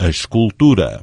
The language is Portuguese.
a escultura.